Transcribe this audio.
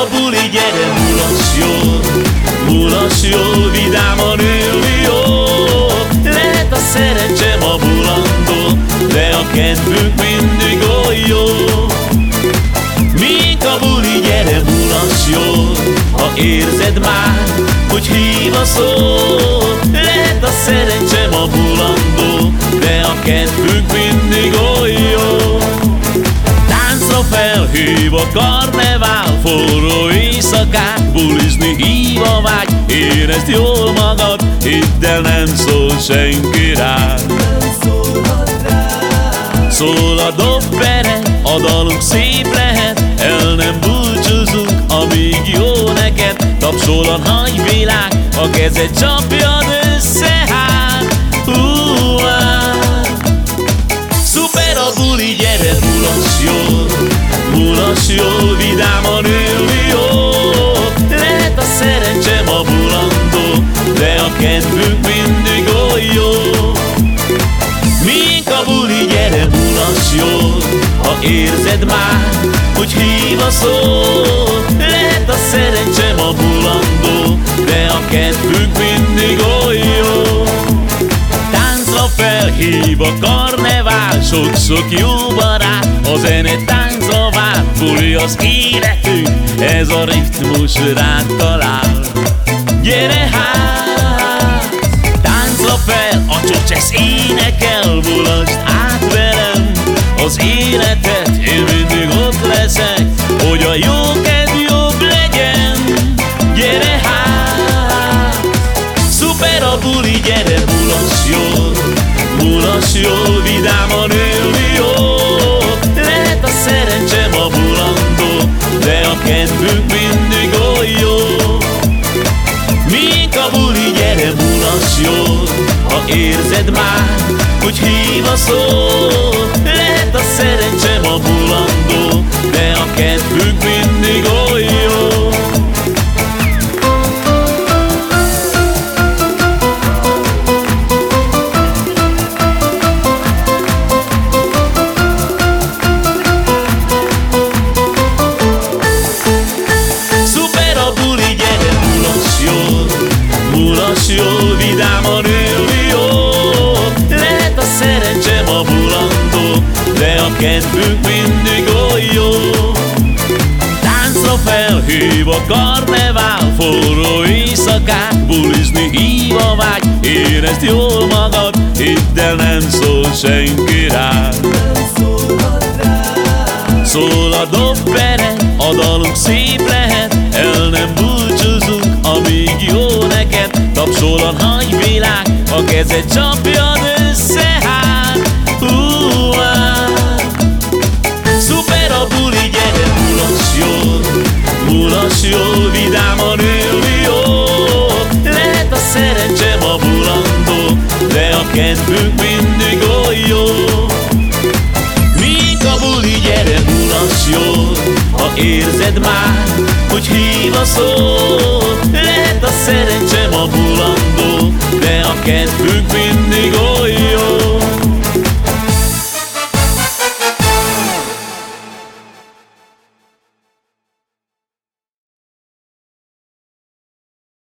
a buli, gyere, mulass jól Mulass jól, vidáman élni jól Lehet a szerencsém a bulandó De a kedvünk mindig oly jó. Mink a buli, gyere, mulass jól Ha érzed már, hogy hív a szó. Lehet a szerencsém a bulandó De a kedvünk mindig felhív a karnevál Forró éjszakák, bulizni hív a vágy Érezd jól magad, hidd el nem szól senki rád Szól a dobbere, a dalunk szép lehet El nem búcsúzunk, amíg jó neked. Tapsol a nagy világ, a kezed csapjad össze hát Szuper a buli, gyere, mulass jól Mulass jól, vidáman élni jó Lehet a szerencsém a bulandó De a kedvünk mindig oly jó. Mink a buli, gyere, mulass jól Ha érzed már, hogy hív a szó Lehet a szerencsém a bulandó De a kedvünk mindig oly jó. Táncra felhív a karnevál Sok-sok jó barát A zene táncra vár Buli az életünk Ez a ritmus rád talál. Gyere hát Táncra fel A csocsesz énekel Bulasd át velem Az életet Én kedvünk mindig oly jó. Mink a buli, gyere, mulass jól Ha érzed már, hogy hív a szó Lehet a szerencsém a bulandó. De a kedvünk mindig Kedvünk mindig oly jó. Táncra felhív a karnevál Forró éjszakák, bulizni hív a vágy. Érezd jól magad, hidd el nem szól senki rád Szól a dobbere, a dalunk szép lehet. El nem búcsúzunk, amíg jó neked. Tapsol a nagy világ, a kezed csapjad Mulass jól, vidáman élni jó. Lehet a szerencsém a bulandó De a kedvünk mindig oly jó. Mink a buli, gyere, mulass jól Ha érzed már, hogy hív a szó. Lehet a szerencsém a bulandó De a kedvünk mindig oly